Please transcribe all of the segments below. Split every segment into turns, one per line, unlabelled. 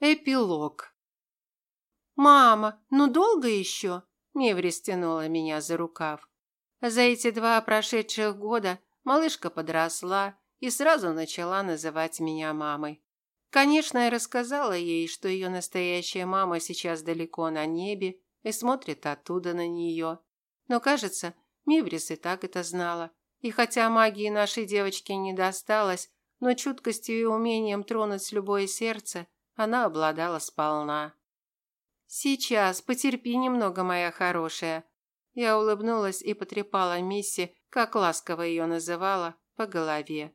Эпилог. «Мама, ну долго еще?» Меври стянула меня за рукав. За эти два прошедших года малышка подросла и сразу начала называть меня мамой. Конечно, я рассказала ей, что ее настоящая мама сейчас далеко на небе и смотрит оттуда на нее. Но, кажется, Миврис и так это знала. И хотя магии нашей девочки не досталось, но чуткостью и умением тронуть любое сердце – она обладала сполна. «Сейчас, потерпи немного, моя хорошая». Я улыбнулась и потрепала Мисси, как ласково ее называла, по голове.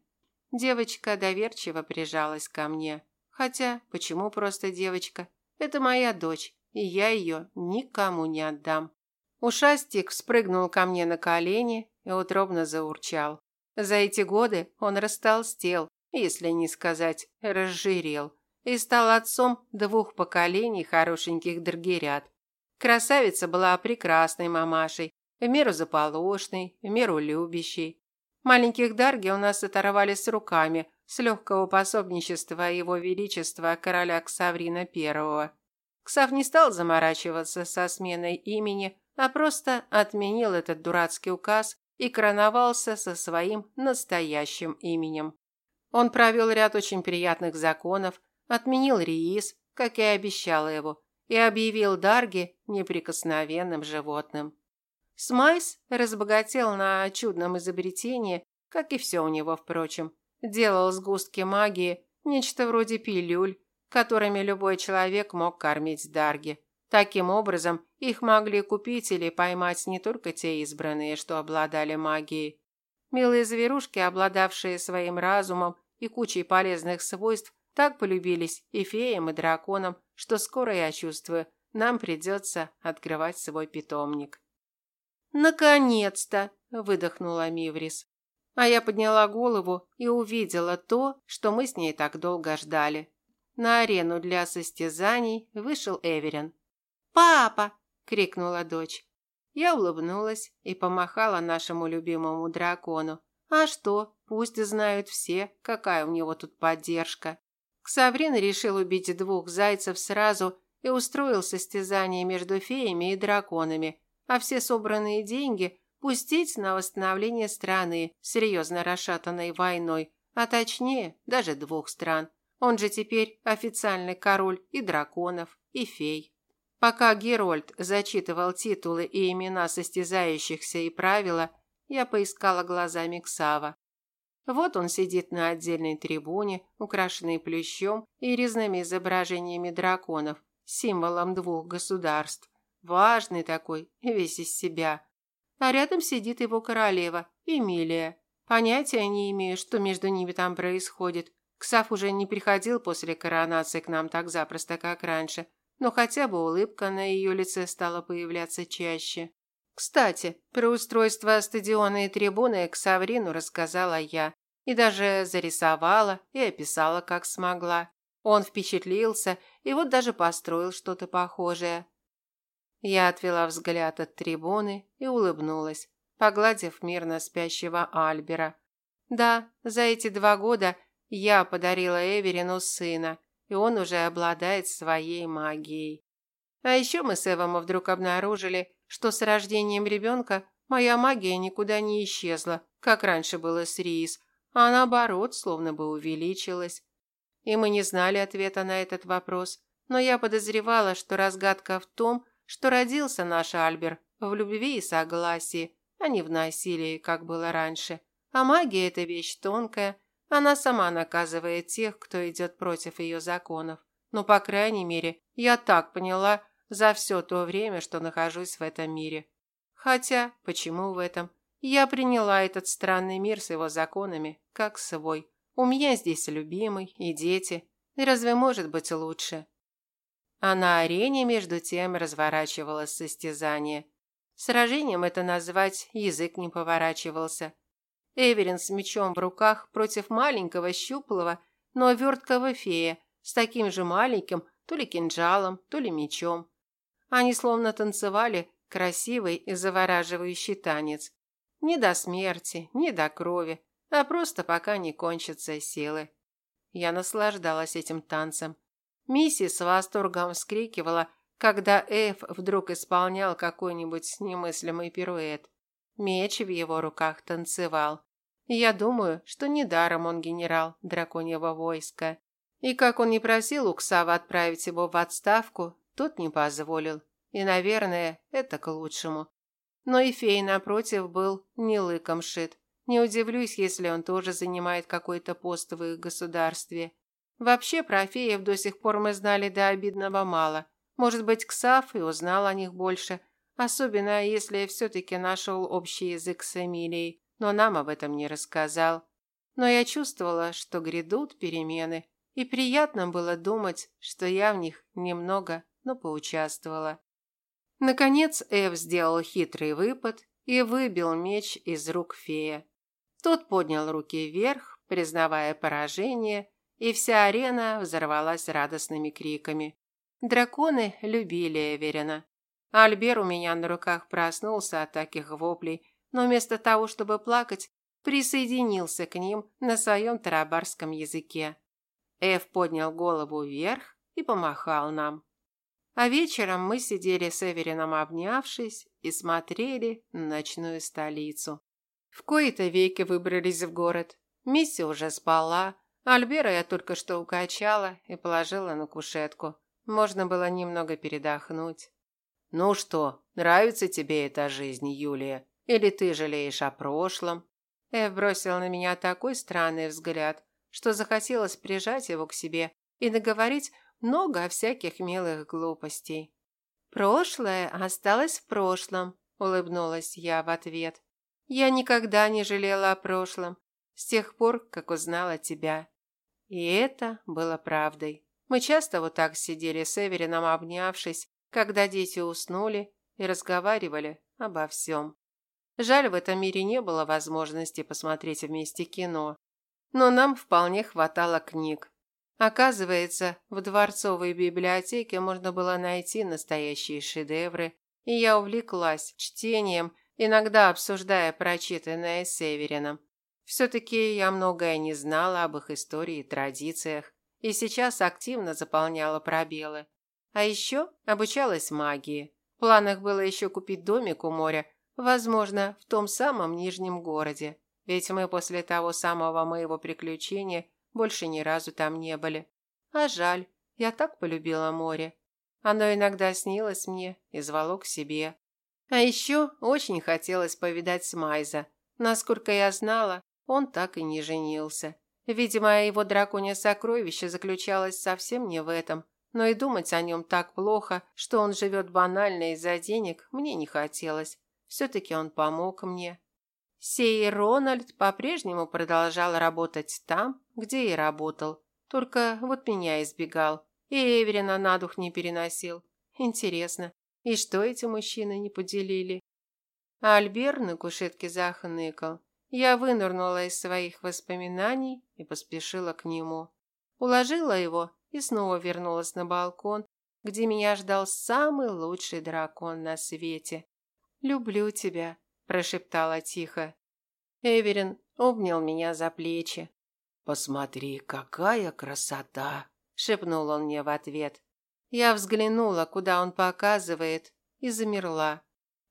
Девочка доверчиво прижалась ко мне. Хотя, почему просто девочка? Это моя дочь, и я ее никому не отдам. Ушастик спрыгнул ко мне на колени и утробно заурчал. За эти годы он растолстел, если не сказать разжирел и стал отцом двух поколений хорошеньких дргерят. Красавица была прекрасной мамашей, в меру заполошной, в меру любящей. Маленьких Дарги у нас оторвали с руками с легкого пособничества его величества короля Ксаврина I. Ксав не стал заморачиваться со сменой имени, а просто отменил этот дурацкий указ и короновался со своим настоящим именем. Он провел ряд очень приятных законов, отменил Риис, как и обещала его, и объявил Дарги неприкосновенным животным. Смайс разбогател на чудном изобретении, как и все у него, впрочем. Делал сгустки магии, нечто вроде пилюль, которыми любой человек мог кормить Дарги. Таким образом, их могли купить или поймать не только те избранные, что обладали магией. Милые зверушки, обладавшие своим разумом и кучей полезных свойств, так полюбились и феям, и драконам, что скоро, я чувствую, нам придется открывать свой питомник. «Наконец-то!» – выдохнула Миврис. А я подняла голову и увидела то, что мы с ней так долго ждали. На арену для состязаний вышел Эверин. «Папа!» – крикнула дочь. Я улыбнулась и помахала нашему любимому дракону. А что, пусть знают все, какая у него тут поддержка. Ксаврин решил убить двух зайцев сразу и устроил состязание между феями и драконами, а все собранные деньги пустить на восстановление страны, серьезно расшатанной войной, а точнее даже двух стран. Он же теперь официальный король и драконов, и фей. Пока Герольд зачитывал титулы и имена состязающихся и правила, я поискала глазами Ксава. Вот он сидит на отдельной трибуне, украшенной плющом и резными изображениями драконов, символом двух государств. Важный такой, весь из себя. А рядом сидит его королева, Эмилия. Понятия не имею, что между ними там происходит. Ксав уже не приходил после коронации к нам так запросто, как раньше, но хотя бы улыбка на ее лице стала появляться чаще. Кстати, про устройство стадиона и трибуны к Саврину рассказала я. И даже зарисовала и описала, как смогла. Он впечатлился и вот даже построил что-то похожее. Я отвела взгляд от трибуны и улыбнулась, погладив мирно спящего Альбера. Да, за эти два года я подарила Эверину сына, и он уже обладает своей магией. А еще мы с Эвом вдруг обнаружили, что с рождением ребенка моя магия никуда не исчезла, как раньше было с Рис, а наоборот, словно бы увеличилась. И мы не знали ответа на этот вопрос, но я подозревала, что разгадка в том, что родился наш Альбер в любви и согласии, а не в насилии, как было раньше. А магия – это вещь тонкая, она сама наказывает тех, кто идет против ее законов. Но, по крайней мере, я так поняла, за все то время, что нахожусь в этом мире. Хотя, почему в этом? Я приняла этот странный мир с его законами как свой. У меня здесь любимый и дети. И разве может быть лучше? А на арене между тем разворачивалось состязание. Сражением это назвать язык не поворачивался. Эверин с мечом в руках против маленького щуплого, но верткого фея с таким же маленьким то ли кинжалом, то ли мечом. Они словно танцевали красивый и завораживающий танец. Не до смерти, не до крови, а просто пока не кончатся силы. Я наслаждалась этим танцем. Мисси с восторгом вскрикивала, когда Эф вдруг исполнял какой-нибудь немыслимый пируэт. Меч в его руках танцевал. Я думаю, что недаром он генерал драконьего войска. И как он не просил Уксава отправить его в отставку, тот не позволил. И, наверное, это к лучшему. Но и фей, напротив, был не лыком шит. Не удивлюсь, если он тоже занимает какой-то пост в их государстве. Вообще, про феев до сих пор мы знали до обидного мало. Может быть, Ксав и узнал о них больше, особенно если все-таки нашел общий язык с Эмилией, но нам об этом не рассказал. Но я чувствовала, что грядут перемены, и приятно было думать, что я в них немного, но поучаствовала. Наконец Эв сделал хитрый выпад и выбил меч из рук фея. Тот поднял руки вверх, признавая поражение, и вся арена взорвалась радостными криками. Драконы любили Эверина. Альбер у меня на руках проснулся от таких воплей, но вместо того, чтобы плакать, присоединился к ним на своем тарабарском языке. Эв поднял голову вверх и помахал нам. А вечером мы сидели с Эверином обнявшись и смотрели на ночную столицу. В кои-то веки выбрались в город. Мисси уже спала, Альбера я только что укачала и положила на кушетку. Можно было немного передохнуть. «Ну что, нравится тебе эта жизнь, Юлия? Или ты жалеешь о прошлом?» Эв бросил на меня такой странный взгляд, что захотелось прижать его к себе и наговорить много всяких милых глупостей. «Прошлое осталось в прошлом», – улыбнулась я в ответ. «Я никогда не жалела о прошлом, с тех пор, как узнала тебя. И это было правдой. Мы часто вот так сидели с Эверином, обнявшись, когда дети уснули, и разговаривали обо всем. Жаль, в этом мире не было возможности посмотреть вместе кино. Но нам вполне хватало книг. Оказывается, в дворцовой библиотеке можно было найти настоящие шедевры, и я увлеклась чтением, иногда обсуждая прочитанное с Эверином. Все-таки я многое не знала об их истории и традициях, и сейчас активно заполняла пробелы. А еще обучалась магии. В планах было еще купить домик у моря, возможно, в том самом Нижнем городе. Ведь мы после того самого моего приключения больше ни разу там не были. А жаль, я так полюбила море. Оно иногда снилось мне и звало к себе. А еще очень хотелось повидать Смайза. Насколько я знала, он так и не женился. Видимо, его драконье сокровище заключалось совсем не в этом. Но и думать о нем так плохо, что он живет банально из-за денег, мне не хотелось. Все-таки он помог мне. Сей Рональд по-прежнему продолжал работать там, где и работал. Только вот меня избегал. И Эверина на дух не переносил. Интересно, и что эти мужчины не поделили? А Альбер на кушетке захныкал. Я вынырнула из своих воспоминаний и поспешила к нему. Уложила его и снова вернулась на балкон, где меня ждал самый лучший дракон на свете. «Люблю тебя», – прошептала тихо. Эверин обнял меня за плечи. «Посмотри, какая красота!» – шепнул он мне в ответ. Я взглянула, куда он показывает, и замерла.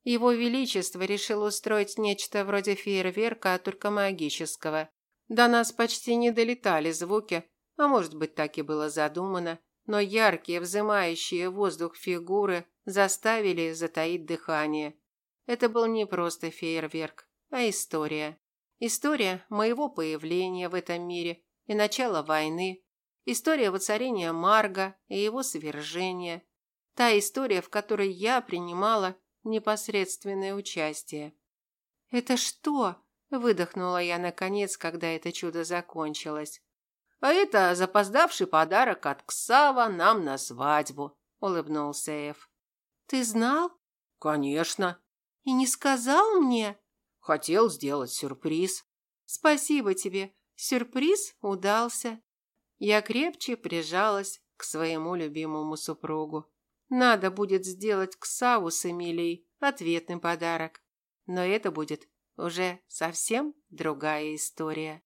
Его Величество решил устроить нечто вроде фейерверка, только магического. До нас почти не долетали звуки, а может быть так и было задумано, но яркие, взымающие воздух фигуры заставили затаить дыхание. Это был не просто фейерверк, а история. История моего появления в этом мире и начала войны. История воцарения Марга и его свержения. Та история, в которой я принимала непосредственное участие. «Это что?» – выдохнула я наконец, когда это чудо закончилось. «А это запоздавший подарок от Ксава нам на свадьбу», – улыбнулся Эф. «Ты знал?» «Конечно». «И не сказал мне?» «Хотел сделать сюрприз». «Спасибо тебе. Сюрприз удался». Я крепче прижалась к своему любимому супругу. Надо будет сделать Ксаву с Эмилией ответный подарок. Но это будет уже совсем другая история.